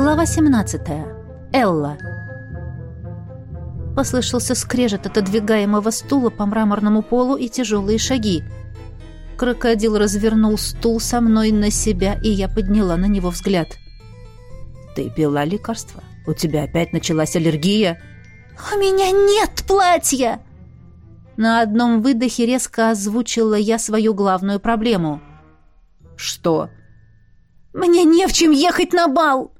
Глава 17. Элла. Послышался скрежет отодвигаемого стула по мраморному полу и тяжелые шаги. Крокодил развернул стул со мной на себя, и я подняла на него взгляд. «Ты пила лекарство? У тебя опять началась аллергия?» «У меня нет платья!» На одном выдохе резко озвучила я свою главную проблему. «Что?» «Мне не в чем ехать на бал!»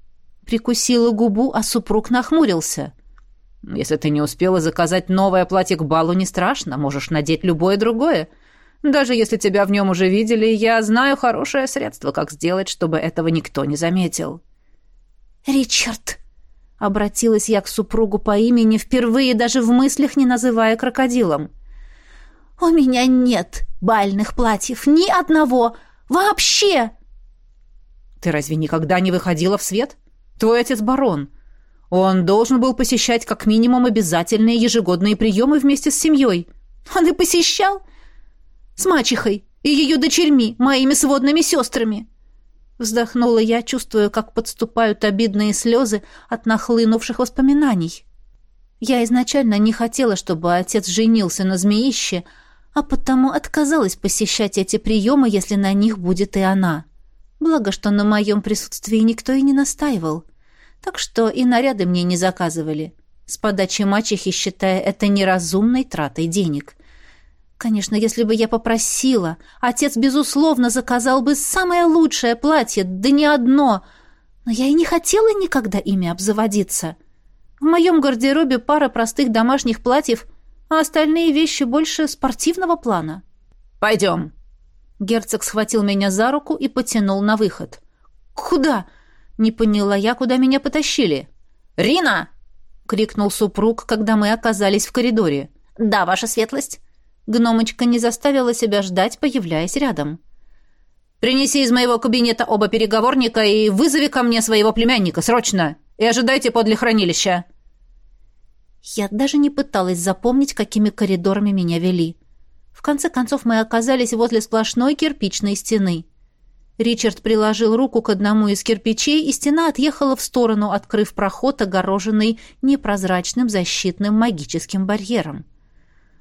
Прикусила губу, а супруг нахмурился. «Если ты не успела заказать новое платье к балу, не страшно, можешь надеть любое другое. Даже если тебя в нем уже видели, я знаю хорошее средство, как сделать, чтобы этого никто не заметил». «Ричард!» Обратилась я к супругу по имени, впервые даже в мыслях не называя крокодилом. «У меня нет бальных платьев, ни одного, вообще!» «Ты разве никогда не выходила в свет? Твой отец барон. Он должен был посещать как минимум обязательные ежегодные приемы вместе с семьей». «Он и посещал? С мачехой и ее дочерьми, моими сводными сестрами!» Вздохнула я, чувствуя, как подступают обидные слезы от нахлынувших воспоминаний. Я изначально не хотела, чтобы отец женился на змеище, а потому отказалась посещать эти приемы, если на них будет и она. Благо, что на моем присутствии никто и не настаивал. Так что и наряды мне не заказывали, с подачи мачехи считая это неразумной тратой денег. Конечно, если бы я попросила, отец, безусловно, заказал бы самое лучшее платье, да не одно, но я и не хотела никогда ими обзаводиться. В моем гардеробе пара простых домашних платьев — а остальные вещи больше спортивного плана. «Пойдем». Герцог схватил меня за руку и потянул на выход. «Куда?» Не поняла я, куда меня потащили. «Рина!» — крикнул супруг, когда мы оказались в коридоре. «Да, ваша светлость». Гномочка не заставила себя ждать, появляясь рядом. «Принеси из моего кабинета оба переговорника и вызови ко мне своего племянника, срочно! И ожидайте подле хранилища!» Я даже не пыталась запомнить, какими коридорами меня вели. В конце концов мы оказались возле сплошной кирпичной стены. Ричард приложил руку к одному из кирпичей, и стена отъехала в сторону, открыв проход, огороженный непрозрачным защитным магическим барьером.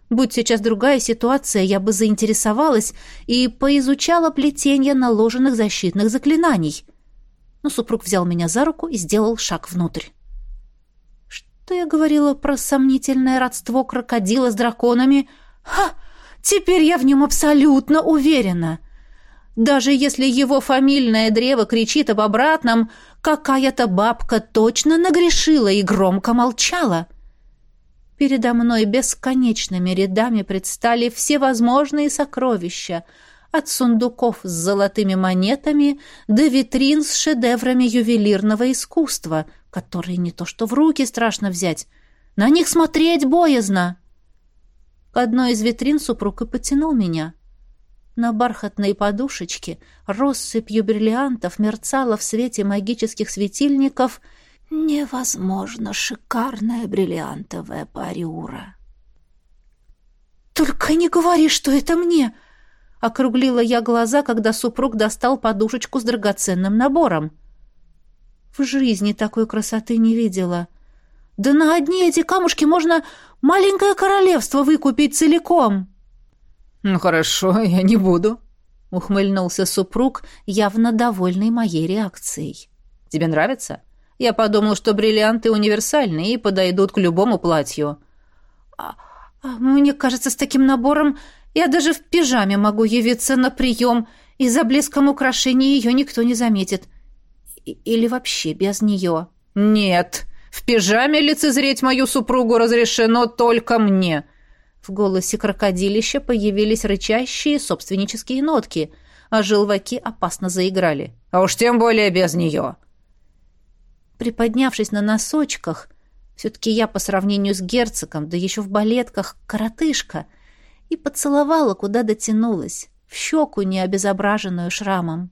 Будь сейчас другая ситуация, я бы заинтересовалась и поизучала плетение наложенных защитных заклинаний. Но супруг взял меня за руку и сделал шаг внутрь что я говорила про сомнительное родство крокодила с драконами. Ха! Теперь я в нем абсолютно уверена. Даже если его фамильное древо кричит об обратном, какая-то бабка точно нагрешила и громко молчала. Передо мной бесконечными рядами предстали всевозможные сокровища, от сундуков с золотыми монетами до витрин с шедеврами ювелирного искусства — которые не то что в руки страшно взять. На них смотреть боязно. К одной из витрин супруг и потянул меня. На бархатной подушечке россыпью бриллиантов мерцала в свете магических светильников невозможно шикарная бриллиантовая парюра. «Только не говори, что это мне!» Округлила я глаза, когда супруг достал подушечку с драгоценным набором. В жизни такой красоты не видела. Да на одни эти камушки можно маленькое королевство выкупить целиком. Ну хорошо, я не буду, ухмыльнулся супруг, явно довольный моей реакцией. Тебе нравится? Я подумал, что бриллианты универсальные и подойдут к любому платью. А, а мне кажется, с таким набором я даже в пижаме могу явиться на прием, и за блеском украшений ее никто не заметит. Или вообще без нее? «Нет, в пижаме лицезреть мою супругу разрешено только мне». В голосе крокодилища появились рычащие собственнические нотки, а желваки опасно заиграли. «А уж тем более без нее». Приподнявшись на носочках, все-таки я по сравнению с герцогом, да еще в балетках, коротышка, и поцеловала, куда дотянулась, в щеку, не обезображенную шрамом.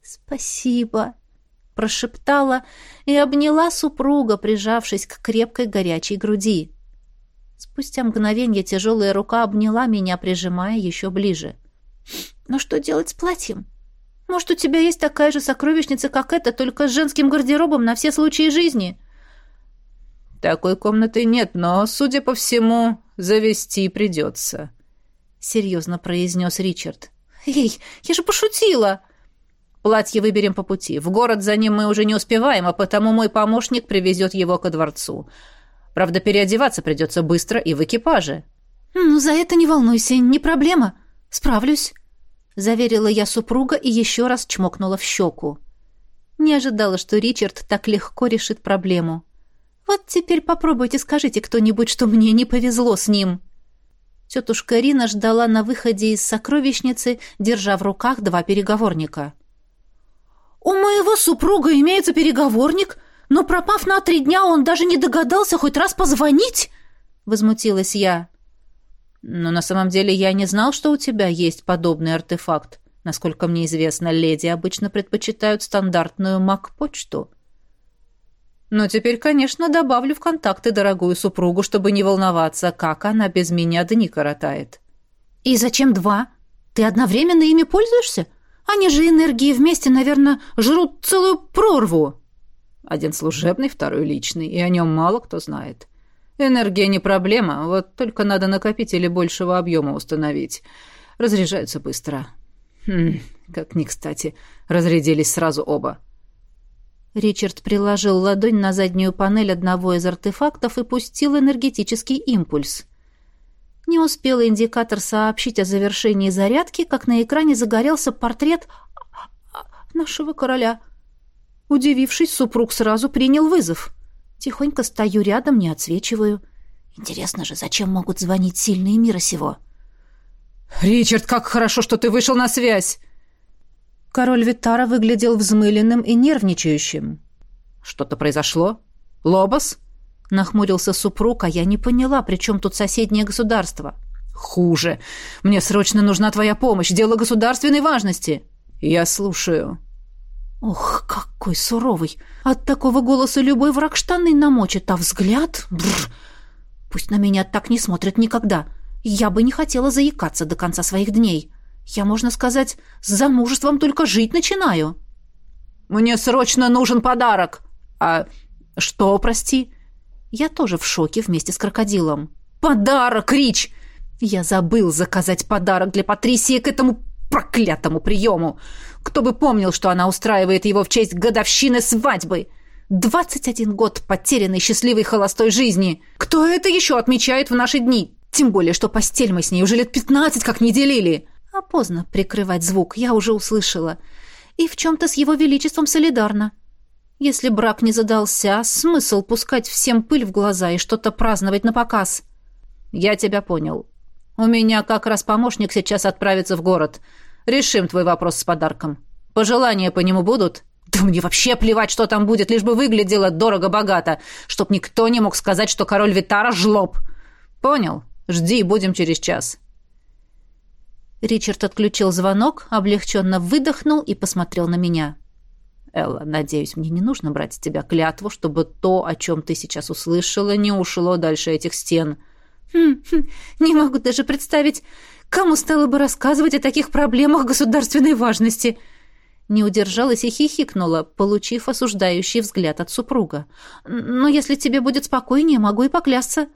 «Спасибо», — прошептала и обняла супруга, прижавшись к крепкой горячей груди. Спустя мгновение тяжелая рука обняла меня, прижимая еще ближе. «Но что делать с платьем?» Может, у тебя есть такая же сокровищница, как эта, только с женским гардеробом на все случаи жизни?» «Такой комнаты нет, но, судя по всему, завести придется», — серьезно произнес Ричард. «Эй, я же пошутила!» «Платье выберем по пути. В город за ним мы уже не успеваем, а потому мой помощник привезет его ко дворцу. Правда, переодеваться придется быстро и в экипаже». «Ну, за это не волнуйся, не проблема. Справлюсь», — заверила я супруга и еще раз чмокнула в щеку. Не ожидала, что Ричард так легко решит проблему. «Вот теперь попробуйте скажите кто-нибудь, что мне не повезло с ним». Тетушка Рина ждала на выходе из сокровищницы, держа в руках два переговорника. «У моего супруга имеется переговорник, но, пропав на три дня, он даже не догадался хоть раз позвонить!» — возмутилась я. «Но на самом деле я не знал, что у тебя есть подобный артефакт. Насколько мне известно, леди обычно предпочитают стандартную маг-почту». Но теперь, конечно, добавлю в контакты дорогую супругу, чтобы не волноваться, как она без меня дни коротает. И зачем два? Ты одновременно ими пользуешься? Они же энергии вместе, наверное, жрут целую прорву. Один служебный, второй личный, и о нем мало кто знает. Энергия не проблема, вот только надо накопители большего объема установить. Разряжаются быстро. Хм, как ни кстати, разрядились сразу оба. Ричард приложил ладонь на заднюю панель одного из артефактов и пустил энергетический импульс. Не успел индикатор сообщить о завершении зарядки, как на экране загорелся портрет нашего короля. Удивившись, супруг сразу принял вызов. Тихонько стою рядом, не отсвечиваю. Интересно же, зачем могут звонить сильные мира сего? «Ричард, как хорошо, что ты вышел на связь!» Король Витара выглядел взмыленным и нервничающим. «Что-то произошло? Лобос?» Нахмурился супруг, а я не поняла, при чем тут соседнее государство. «Хуже. Мне срочно нужна твоя помощь. Дело государственной важности». «Я слушаю». Ох, какой суровый! От такого голоса любой враг штаны намочит, а взгляд... Бррр. Пусть на меня так не смотрят никогда. Я бы не хотела заикаться до конца своих дней. Я, можно сказать, с замужеством только жить начинаю. Мне срочно нужен подарок. А что, прости? Я тоже в шоке вместе с крокодилом. Подарок, Рич! Я забыл заказать подарок для Патрисии к этому проклятому приему. Кто бы помнил, что она устраивает его в честь годовщины свадьбы. Двадцать один год потерянной счастливой холостой жизни. Кто это еще отмечает в наши дни? Тем более, что постель мы с ней уже лет пятнадцать как не делили. А поздно прикрывать звук, я уже услышала. И в чем-то с его величеством солидарна. Если брак не задался, смысл пускать всем пыль в глаза и что-то праздновать на показ. Я тебя понял. У меня как раз помощник сейчас отправится в город. Решим твой вопрос с подарком. Пожелания по нему будут? Да мне вообще плевать, что там будет, лишь бы выглядело дорого-богато, чтоб никто не мог сказать, что король Витара жлоб. Понял. Жди, будем через час. Ричард отключил звонок, облегченно выдохнул и посмотрел на меня. «Элла, надеюсь, мне не нужно брать с тебя клятву, чтобы то, о чем ты сейчас услышала, не ушло дальше этих стен». Хм, хм, не могу даже представить, кому стало бы рассказывать о таких проблемах государственной важности». Не удержалась и хихикнула, получив осуждающий взгляд от супруга. «Но если тебе будет спокойнее, могу и поклясться».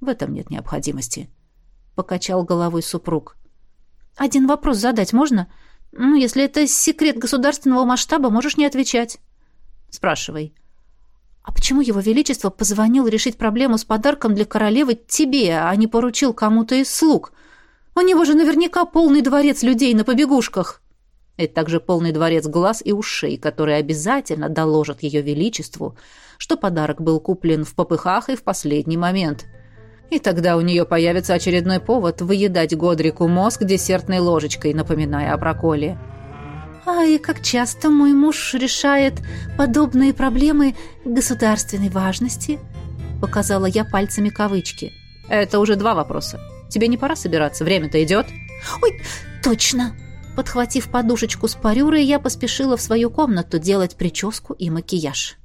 «В этом нет необходимости», — покачал головой супруг. Один вопрос задать можно? Ну, если это секрет государственного масштаба, можешь не отвечать. Спрашивай. А почему его величество позвонил решить проблему с подарком для королевы тебе, а не поручил кому-то из слуг? У него же наверняка полный дворец людей на побегушках. И также полный дворец глаз и ушей, которые обязательно доложат ее величеству, что подарок был куплен в попыхах и в последний момент — и тогда у нее появится очередной повод выедать Годрику мозг десертной ложечкой, напоминая о проколе. А и как часто мой муж решает подобные проблемы государственной важности? Показала я пальцами кавычки. Это уже два вопроса. Тебе не пора собираться? Время-то идет? Ой, точно! Подхватив подушечку с парюрой, я поспешила в свою комнату делать прическу и макияж.